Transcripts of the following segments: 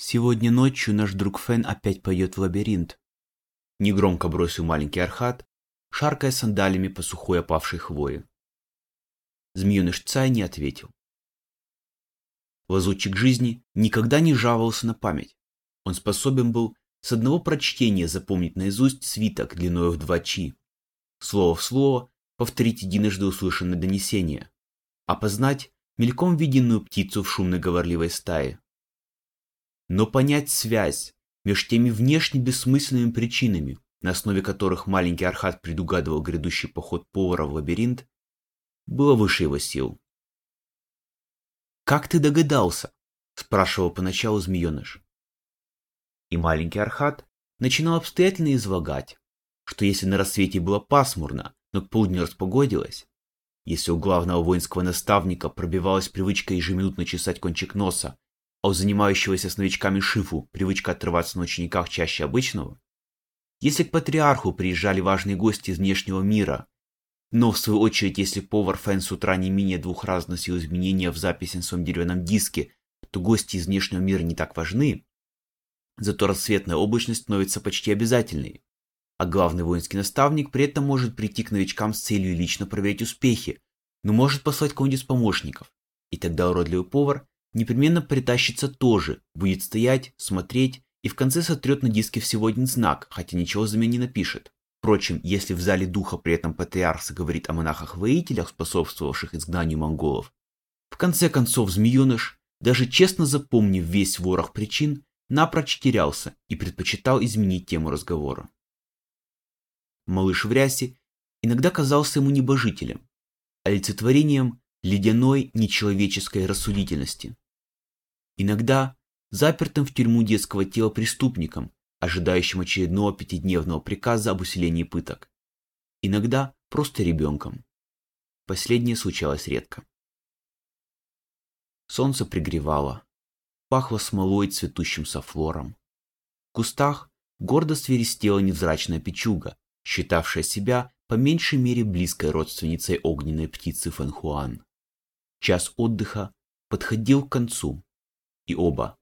Сегодня ночью наш друг Фен опять пойдет в лабиринт. Негромко бросил маленький Архат, шаркая сандалями по сухой опавшей хвое. Змееныш Цай не ответил. Лазутчик жизни никогда не жаловался на память. Он способен был с одного прочтения запомнить наизусть свиток длиной в два чи. Слово в слово повторить единожды услышанное донесение. Опознать мельком виденную птицу в шумной говорливой стае. Но понять связь между теми внешне бессмысленными причинами, на основе которых маленький Архат предугадывал грядущий поход повара в лабиринт, было выше его сил. «Как ты догадался?» – спрашивал поначалу змееныш. И маленький Архат начинал обстоятельно излагать, что если на рассвете было пасмурно, но к полудню распогодилось, если у главного воинского наставника пробивалась привычка ежеминутно чесать кончик носа, а у занимающегося с новичками Шифу привычка отрываться на учениках чаще обычного, если к патриарху приезжали важные гости из внешнего мира но, в свою очередь, если повар Фэн с утра не менее двух раз носил изменения в записи на своем деревянном диске, то гости из внешнего мира не так важны. Зато рассветная облачность становится почти обязательной. А главный воинский наставник при этом может прийти к новичкам с целью лично проверить успехи, но может послать кого-нибудь из помощников. И тогда уродливый повар непременно притащится тоже, будет стоять, смотреть и в конце сотрет на диске всего один знак, хотя ничего за меня не напишет. Впрочем, если в зале духа при этом патриарх говорит о монахах-воителях, способствовавших изгнанию монголов, в конце концов змееныш, даже честно запомнив весь ворох причин, напрочь терялся и предпочитал изменить тему разговора. Малыш в рясе иногда казался ему небожителем, олицетворением ледяной нечеловеческой рассудительности. Иногда запертым в тюрьму детского тела преступником, ожидающим очередного пятидневного приказа об усилении пыток. Иногда просто ребенком. Последнее случалось редко. Солнце пригревало, пахло смолой цветущим софлором. В кустах гордо свиристела невзрачная печуга, считавшая себя по меньшей мере близкой родственницей огненной птицы Фэнхуан. Час отдыха подходил к концу, и оба,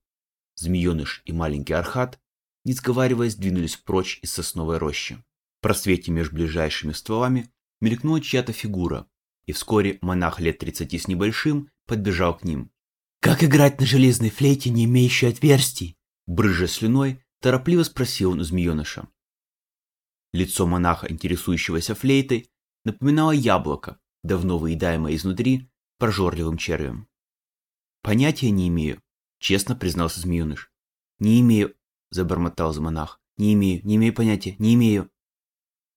змееныш и маленький архат, не сговариваясь, двинулись прочь из сосновой рощи. В просвете между ближайшими стволами мелькнула чья-то фигура, и вскоре монах лет тридцати с небольшим подбежал к ним. «Как играть на железной флейте, не имеющей отверстий?» Брыжа слюной, торопливо спросил он у змееныша. Лицо монаха, интересующегося флейтой, напоминало яблоко, давно выедаемое изнутри прожорливым червем. «Понятия не имею», — честно признался змееныш. «Не имею — забормотал монах. «Не имею, не имею понятия, не имею».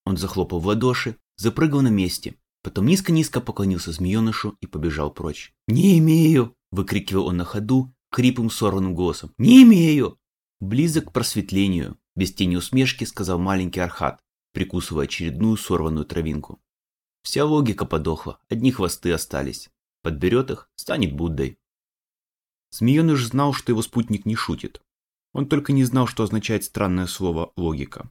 Он захлопал в ладоши, запрыгал на месте, потом низко-низко поклонился змеенышу и побежал прочь. «Не имею!» — выкрикивал он на ходу, хриплым сорванным голосом. «Не имею!» «Близок к просветлению», — без тени усмешки сказал маленький Архат, прикусывая очередную сорванную травинку. Вся логика подохла, одни хвосты остались. Подберет их, станет Буддой. Змееныш знал, что его спутник не шутит. Он только не знал, что означает странное слово «логика».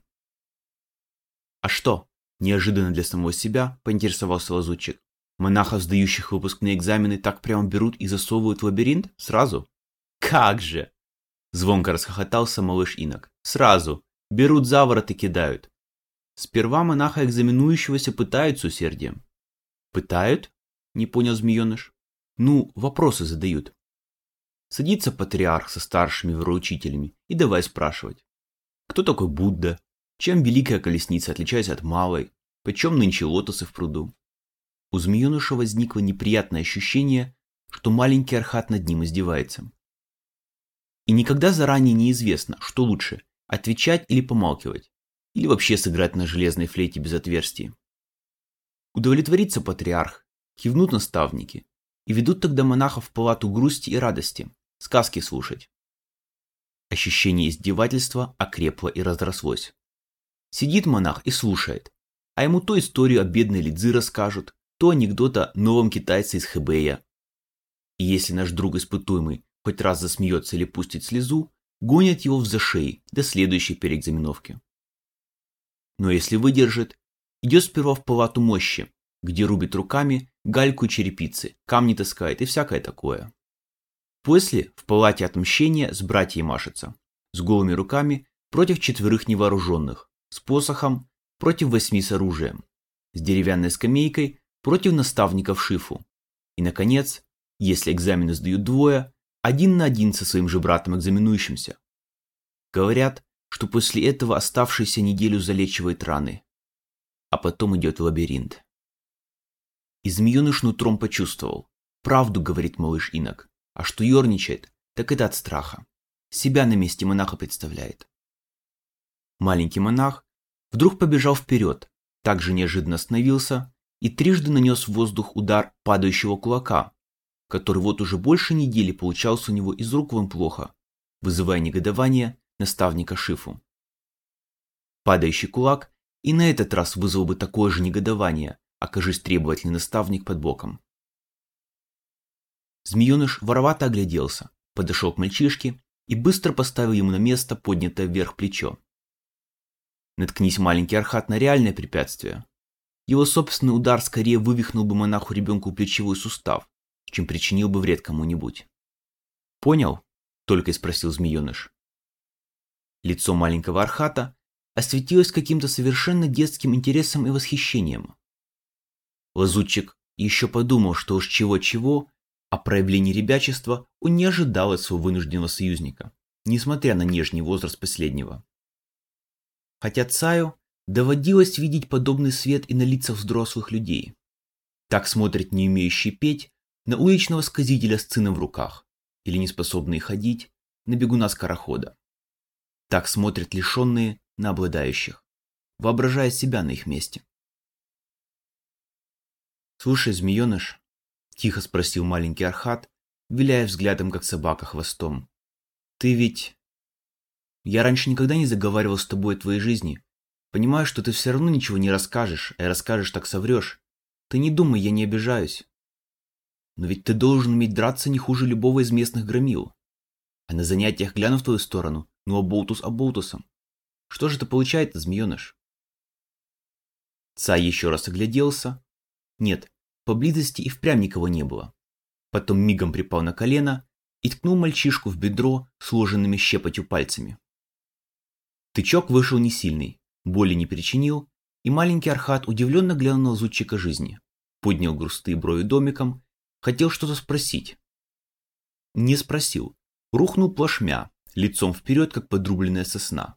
«А что?» – неожиданно для самого себя поинтересовался лазутчик. «Монахов, сдающих выпускные экзамены, так прямо берут и засовывают в лабиринт? Сразу?» «Как же!» – звонко расхохотался малыш Инок. «Сразу! Берут за ворот и кидают. Сперва монаха экзаменующегося пытают с усердием». «Пытают?» – не понял змееныш. «Ну, вопросы задают. Садится патриарх со старшими вероучителями и давай спрашивать. Кто такой Будда? Чем великая колесница отличается от малой? Почем нынче лотосы в пруду? У змееныша возникло неприятное ощущение, что маленький архат над ним издевается. И никогда заранее неизвестно, что лучше – отвечать или помалкивать, или вообще сыграть на железной флейте без отверстий. Удовлетворится патриарх, кивнут наставники и ведут тогда монахов в палату грусти и радости, сказки слушать. Ощущение издевательства окрепло и разрослось. Сидит монах и слушает, а ему то историю о бедной Лидзи расскажут, то анекдот о новом китайце из Хэбэя. И если наш друг испытуемый хоть раз засмеется или пустит слезу, гонят его в зашей до следующей переэкзаменовки. Но если выдержит, идет сперва в палату мощи, где рубит руками гальку и черепицы, камни таскает и всякое такое. После в палате отмщения с братьей машется, с голыми руками против четверых невооруженных, с посохом против восьми с оружием, с деревянной скамейкой против наставников шифу. И, наконец, если экзамены сдают двое, один на один со своим же братом экзаменующимся. Говорят, что после этого оставшийся неделю залечивает раны, а потом идет лабиринт. И змееныш нутром почувствовал. Правду, говорит малыш инок, а что ерничает, так это от страха. Себя на месте монаха представляет. Маленький монах вдруг побежал вперед, также неожиданно остановился и трижды нанес в воздух удар падающего кулака, который вот уже больше недели получался у него из рук вон плохо, вызывая негодование наставника Шифу. Падающий кулак и на этот раз вызвал бы такое же негодование, окажись требовательный наставник под боком. Змееныш воровато огляделся, подошел к мальчишке и быстро поставил ему на место поднятое вверх плечо. Наткнись маленький архат на реальное препятствие. Его собственный удар скорее вывихнул бы монаху ребенку плечевой сустав, чем причинил бы вред кому-нибудь. «Понял?» – только и спросил змееныш. Лицо маленького архата осветилось каким-то совершенно детским интересом и восхищением. Лазутчик еще подумал, что уж чего-чего, а проявлений ребячества он не ожидал от своего вынужденного союзника, несмотря на нежный возраст последнего. Хотя Цаю доводилось видеть подобный свет и на лицах взрослых людей. Так смотрит не умеющий петь на уличного сказителя с сыном в руках или неспособные ходить на бегуна скорохода. Так смотрят лишенные на обладающих, воображая себя на их месте. «Слушай, змееныш», — тихо спросил маленький Архат, виляя взглядом, как собака хвостом. «Ты ведь...» «Я раньше никогда не заговаривал с тобой о твоей жизни. Понимаю, что ты все равно ничего не расскажешь, а расскажешь, так соврешь. Ты не думай, я не обижаюсь. Но ведь ты должен уметь драться не хуже любого из местных громил. А на занятиях гляну в твою сторону, ну оболтус оболтусом. Что же это получается, змееныш? Цай еще раз огляделся. Нет, поблизости и впрямь никого не было. Потом мигом припал на колено и ткнул мальчишку в бедро сложенными щепотью пальцами. Тычок вышел не сильный, боли не причинил, и маленький Архат удивленно глянул на лазутчика жизни, поднял грустые брови домиком Хотел что-то спросить. Не спросил. Рухнул плашмя, лицом вперед, как подрубленная сосна.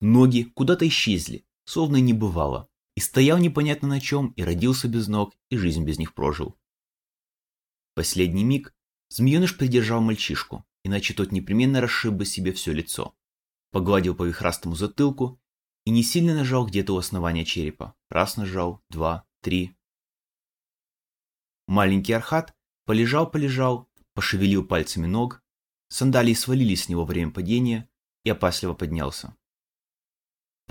Ноги куда-то исчезли, словно не бывало. И стоял непонятно на чем, и родился без ног, и жизнь без них прожил. Последний миг змееныш придержал мальчишку, иначе тот непременно расшиб бы себе все лицо. Погладил по вихрастому затылку и не сильно нажал где-то у основания черепа. Раз нажал, два, три, Маленький Архат полежал-полежал, пошевелил пальцами ног, сандалии свалились с него во время падения и опасливо поднялся.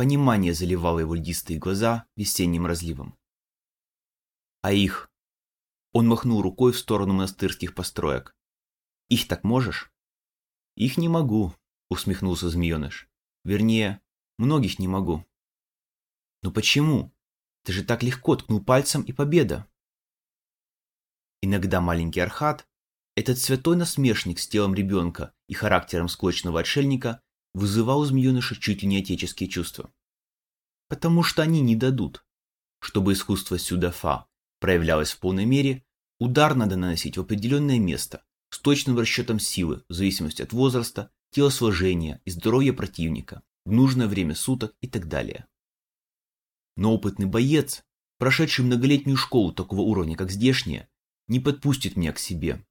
Понимание заливало его льдистые глаза весенним разливом. А их? Он махнул рукой в сторону монастырских построек. Их так можешь? Их не могу, усмехнулся змееныш. Вернее, многих не могу. Но почему? Ты же так легко ткнул пальцем и победа. Иногда маленький Архат, этот святой насмешник с телом ребенка и характером склочного отшельника, вызывал у змееныша чуть ли не отеческие чувства. Потому что они не дадут. Чтобы искусство сюдафа проявлялось в полной мере, удар надо наносить в определенное место, с точным расчетом силы, в зависимости от возраста, телосложения и здоровья противника, в нужное время суток и так далее. Но опытный боец, прошедший многолетнюю школу такого уровня, как здешняя, не подпустит меня к себе.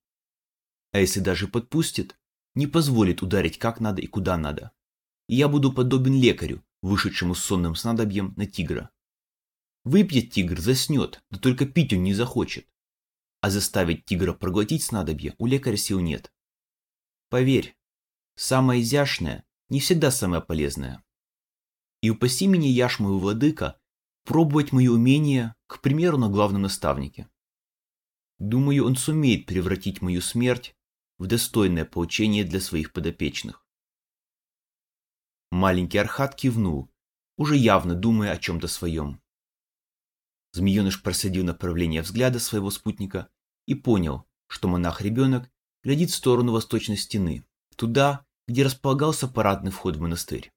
А если даже подпустит, не позволит ударить как надо и куда надо. И я буду подобен лекарю, вышедшему с сонным снадобьем на тигра. Выпьет тигр, заснет, да только пить он не захочет. А заставить тигра проглотить снадобье у лекаря сил нет. Поверь, самое изящное не всегда самое полезное. И упаси меня, яш мой владыка, пробовать мои умения, к примеру, на главном наставнике. Думаю, он сумеет превратить мою смерть в достойное поучение для своих подопечных. Маленький Архат кивнул, уже явно думая о чем-то своем. Змееныш проследил направление взгляда своего спутника и понял, что монах-ребенок глядит в сторону восточной стены, туда, где располагался парадный вход в монастырь.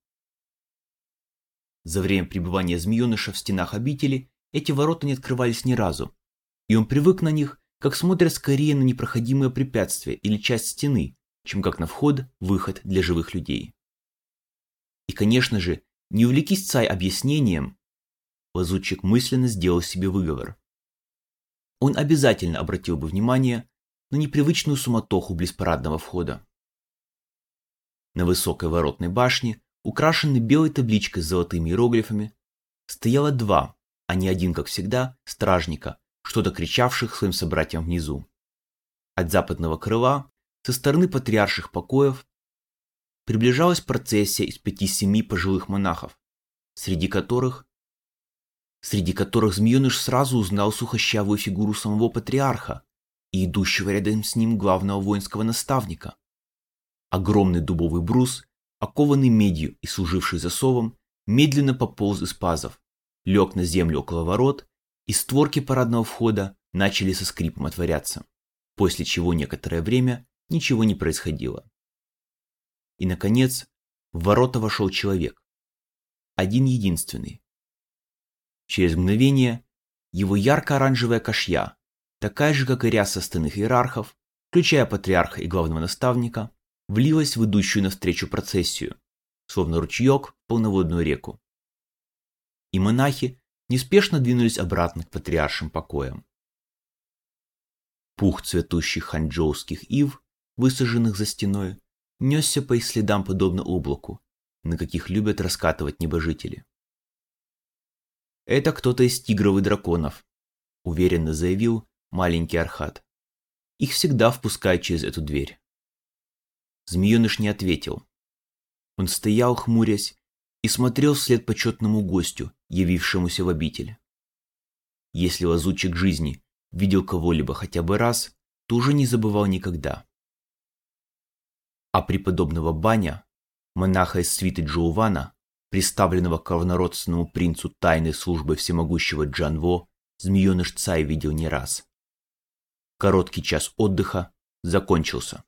За время пребывания змееныша в стенах обители эти ворота не открывались ни разу, и он привык на них, как смотрят скорее на непроходимое препятствие или часть стены, чем как на вход-выход для живых людей. И, конечно же, не увлекись Цай объяснением, лазутчик мысленно сделал себе выговор. Он обязательно обратил бы внимание на непривычную суматоху близ парадного входа. На высокой воротной башне, украшенной белой табличкой с золотыми иероглифами, стояло два, а не один, как всегда, стражника, что-то кричавших своим собратьям внизу. От западного крыла, со стороны патриарших покоев, приближалась процессия из пяти-семи пожилых монахов, среди которых среди которых змееныш сразу узнал сухощавую фигуру самого патриарха и идущего рядом с ним главного воинского наставника. Огромный дубовый брус, окованный медью и служивший засовом, медленно пополз из пазов, лег на землю около ворот, и створки парадного входа начали со скрипом отворяться, после чего некоторое время ничего не происходило. И, наконец, в ворота вошел человек. Один единственный. Через мгновение его ярко-оранжевая кашья, такая же, как и ряса остальных иерархов, включая патриарха и главного наставника, влилась в идущую навстречу процессию, словно ручеек в полноводную реку. И монахи неспешно двинулись обратно к патриаршим покоям. Пух цветущих ханчжоуских ив, высаженных за стеной, несся по их следам подобно облаку, на каких любят раскатывать небожители. «Это кто-то из тигров и драконов», — уверенно заявил маленький Архат. «Их всегда впускают через эту дверь». Змееныш не ответил. Он стоял, хмурясь, и смотрел вслед почетному гостю, явившемуся в обитель. Если лазутчик жизни видел кого-либо хотя бы раз, то уже не забывал никогда. А преподобного Баня, монаха из свиты Джоувана, приставленного к равнородственному принцу тайной службы всемогущего Джанво, змееныш Цай видел не раз. Короткий час отдыха закончился.